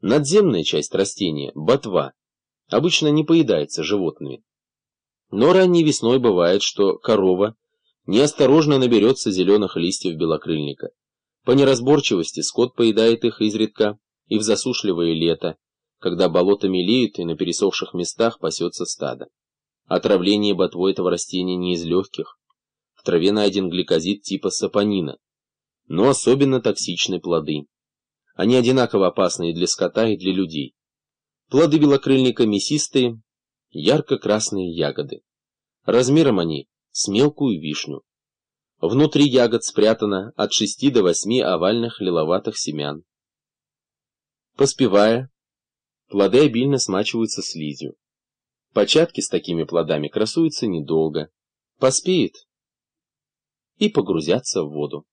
Надземная часть растения, ботва, обычно не поедается животными. Но ранней весной бывает, что корова неосторожно наберется зеленых листьев белокрыльника. По неразборчивости скот поедает их изредка и в засушливое лето, когда болота мелеют и на пересохших местах пасется стадо. Отравление ботвой этого растения не из легких. В траве найден гликозид типа сапонина, но особенно токсичны плоды. Они одинаково опасны и для скота, и для людей. Плоды белокрыльника мясистые, ярко-красные ягоды. Размером они с мелкую вишню. Внутри ягод спрятано от 6 до 8 овальных лиловатых семян. Поспевая, плоды обильно смачиваются слизью. Початки с такими плодами красуются недолго, поспеют и погрузятся в воду.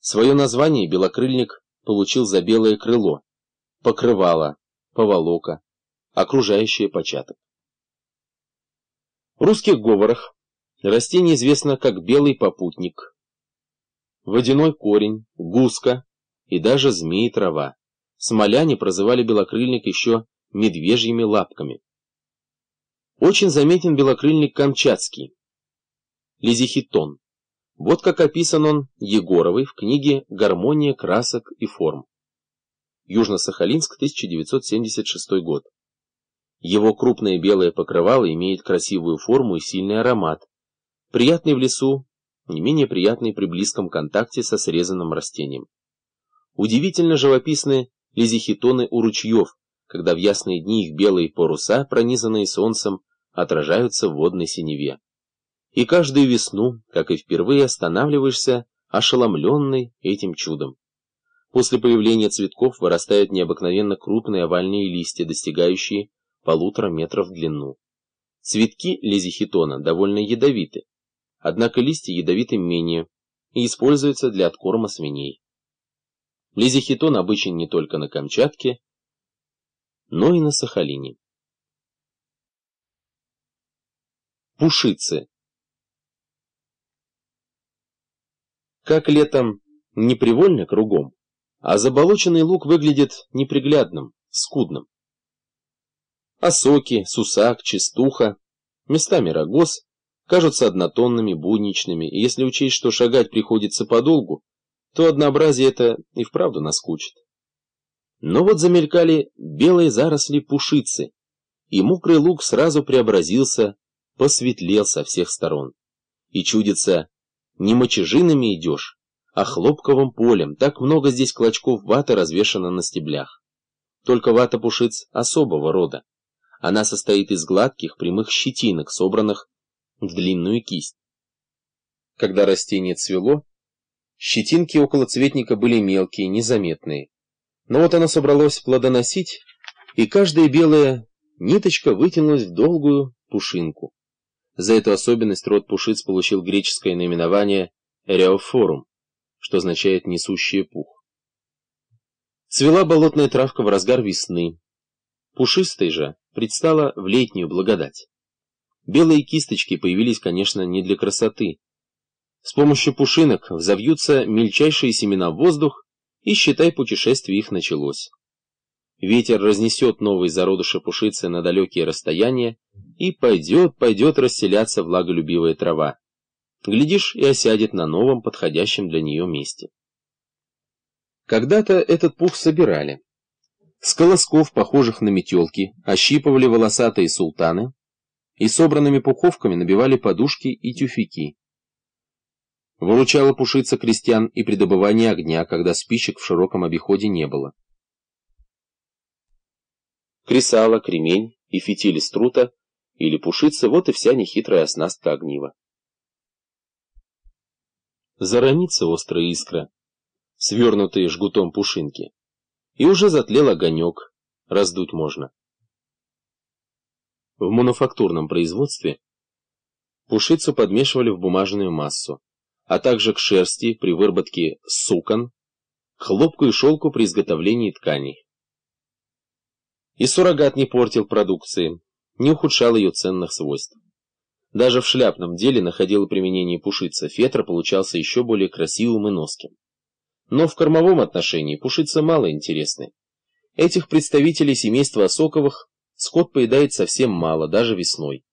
Свое название белокрыльник получил за белое крыло, покрывало, поволока, окружающее початок. В русских говорах растение известно как белый попутник, водяной корень, гуска и даже змеи трава. Смоляне прозывали белокрыльник еще медвежьими лапками. Очень заметен белокрыльник камчатский, лизихитон. Вот как описан он Егоровой в книге «Гармония красок и форм». Южно-Сахалинск, 1976 год. Его крупное белое покрывало имеет красивую форму и сильный аромат, приятный в лесу, не менее приятный при близком контакте со срезанным растением. Удивительно живописны лизихитоны у ручьев, когда в ясные дни их белые паруса, пронизанные солнцем, отражаются в водной синеве и каждую весну, как и впервые, останавливаешься, ошеломленный этим чудом. После появления цветков вырастают необыкновенно крупные овальные листья, достигающие полутора метров в длину. Цветки лизихитона довольно ядовиты, однако листья ядовиты менее и используются для откорма свиней. Лизихитон обычен не только на Камчатке, но и на Сахалине. Пушицы Как летом непривольно кругом, а заболоченный луг выглядит неприглядным, скудным. Осоки, сусак, чистуха, местами рогоз кажутся однотонными, будничными, и если учесть, что шагать приходится подолгу, то однообразие это и вправду наскучит. Но вот замелькали белые заросли пушицы, и мокрый луг сразу преобразился, посветлел со всех сторон. И чудится, не мочежинами идешь, а хлопковым полем. Так много здесь клочков ваты развешано на стеблях. Только вата пушиц особого рода. Она состоит из гладких прямых щетинок, собранных в длинную кисть. Когда растение цвело, щетинки около цветника были мелкие, незаметные. Но вот оно собралось плодоносить, и каждая белая ниточка вытянулась в долгую пушинку. За эту особенность род пушиц получил греческое наименование «эреофорум», что означает «несущий пух». Цвела болотная травка в разгар весны. Пушистой же предстала в летнюю благодать. Белые кисточки появились, конечно, не для красоты. С помощью пушинок взовьются мельчайшие семена в воздух, и, считай, путешествие их началось. Ветер разнесет новые зародыши пушицы на далекие расстояния, и пойдет, пойдет расселяться влаголюбивая трава. Глядишь, и осядет на новом, подходящем для нее месте. Когда-то этот пух собирали. С колосков, похожих на метелки, ощипывали волосатые султаны и собранными пуховками набивали подушки и тюфяки. Выручала пушица крестьян и при добывании огня, когда спичек в широком обиходе не было. Кресало, кремень и фитили струта или пушица, вот и вся нехитрая оснастка огнива. Заронится острая искра, свернутые жгутом пушинки, и уже затлел огонек, раздуть можно. В мануфактурном производстве пушицу подмешивали в бумажную массу, а также к шерсти при выработке сукон, к хлопку и шелку при изготовлении тканей. И суррогат не портил продукции, не ухудшал ее ценных свойств. Даже в шляпном деле находило применение пушица, фетр получался еще более красивым и носким. Но в кормовом отношении пушица мало интересны. Этих представителей семейства Осоковых скот поедает совсем мало, даже весной.